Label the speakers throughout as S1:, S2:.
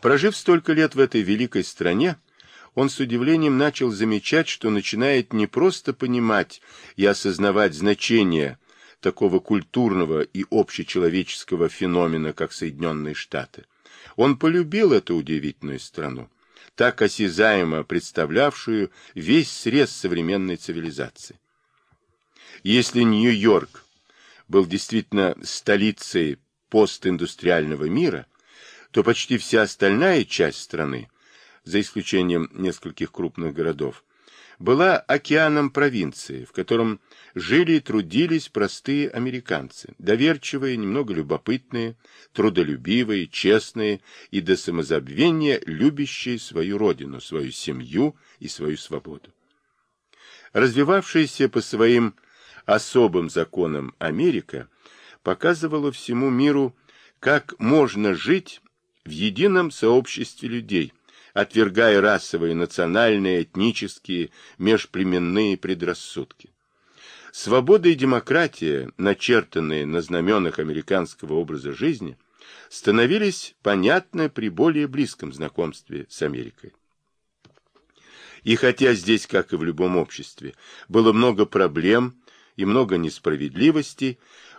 S1: Прожив столько лет в этой великой стране, он с удивлением начал замечать, что начинает не просто понимать и осознавать значение такого культурного и общечеловеческого феномена, как Соединенные Штаты. Он полюбил эту удивительную страну, так осязаемо представлявшую весь срез современной цивилизации. Если Нью-Йорк был действительно столицей постиндустриального мира, то почти вся остальная часть страны, за исключением нескольких крупных городов, была океаном провинции, в котором жили и трудились простые американцы, доверчивые, немного любопытные, трудолюбивые, честные и до самозабвения любящие свою родину, свою семью и свою свободу. Развивавшаяся по своим особым законам Америка показывала всему миру, как можно жить в едином сообществе людей, отвергая расовые, национальные, этнические, межплеменные предрассудки. Свобода и демократия, начертанные на знаменах американского образа жизни, становились понятны при более близком знакомстве с Америкой. И хотя здесь, как и в любом обществе, было много проблем и много несправедливостей,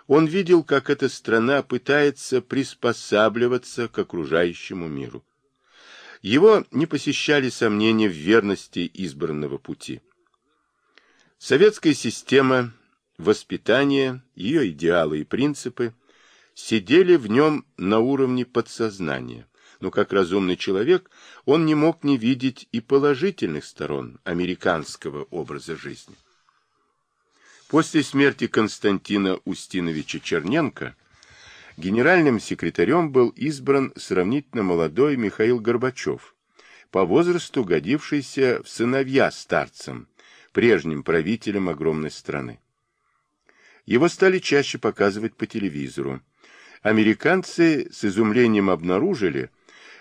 S1: он видел, как эта страна пытается приспосабливаться к окружающему миру. Его не посещали сомнения в верности избранного пути. Советская система воспитания, ее идеалы и принципы сидели в нем на уровне подсознания, но как разумный человек он не мог не видеть и положительных сторон американского образа жизни. После смерти Константина Устиновича Черненко Генеральным секретарем был избран сравнительно молодой Михаил Горбачев, по возрасту годившийся в сыновья старцам, прежним правителем огромной страны. Его стали чаще показывать по телевизору. Американцы с изумлением обнаружили,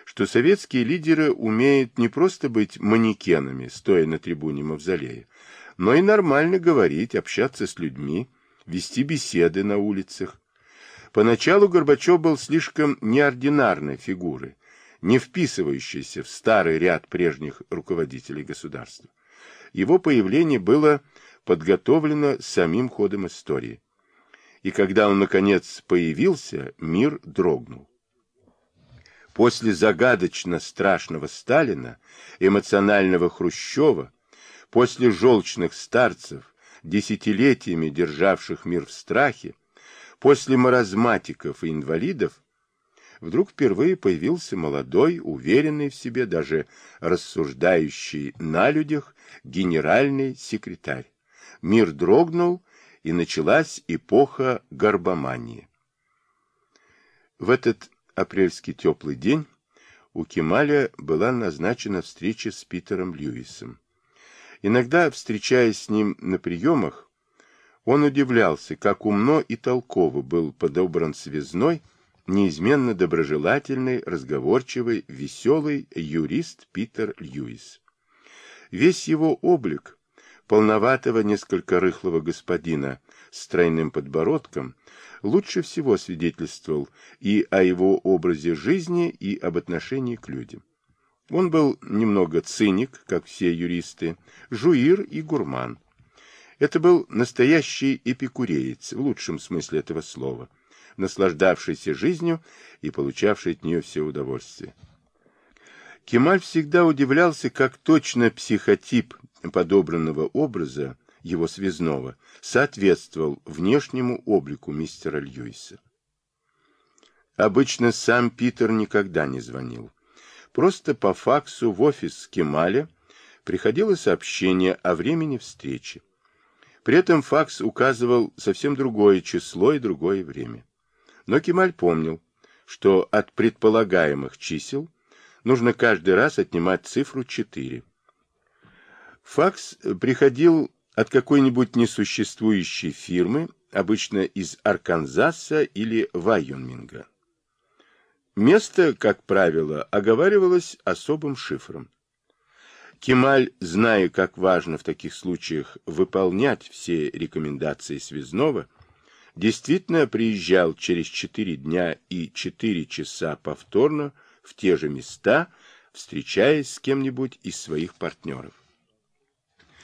S1: что советские лидеры умеют не просто быть манекенами, стоя на трибуне Мавзолея, но и нормально говорить, общаться с людьми, вести беседы на улицах, Поначалу Горбачев был слишком неординарной фигурой, не вписывающейся в старый ряд прежних руководителей государства. Его появление было подготовлено самим ходом истории. И когда он, наконец, появился, мир дрогнул. После загадочно страшного Сталина, эмоционального Хрущева, после желчных старцев, десятилетиями державших мир в страхе, После маразматиков и инвалидов вдруг впервые появился молодой, уверенный в себе, даже рассуждающий на людях, генеральный секретарь. Мир дрогнул, и началась эпоха горбомании. В этот апрельский теплый день у Кемаля была назначена встреча с Питером Льюисом. Иногда, встречаясь с ним на приемах, он удивлялся, как умно и толково был подобран связной, неизменно доброжелательный, разговорчивый, веселый юрист Питер Льюис. Весь его облик, полноватого, несколько рыхлого господина с тройным подбородком, лучше всего свидетельствовал и о его образе жизни, и об отношении к людям. Он был немного циник, как все юристы, жуир и гурман. Это был настоящий эпикуреец, в лучшем смысле этого слова, наслаждавшийся жизнью и получавший от нее все удовольствие. Кемаль всегда удивлялся, как точно психотип подобранного образа, его связного, соответствовал внешнему облику мистера Льюиса. Обычно сам Питер никогда не звонил. Просто по факсу в офис Кемаля приходило сообщение о времени встречи. При этом факс указывал совсем другое число и другое время. Но Кемаль помнил, что от предполагаемых чисел нужно каждый раз отнимать цифру 4. Факс приходил от какой-нибудь несуществующей фирмы, обычно из Арканзаса или Вайоминга. Место, как правило, оговаривалось особым шифром. Кемаль, зная, как важно в таких случаях выполнять все рекомендации связного, действительно приезжал через четыре дня и четыре часа повторно в те же места, встречаясь с кем-нибудь из своих партнеров.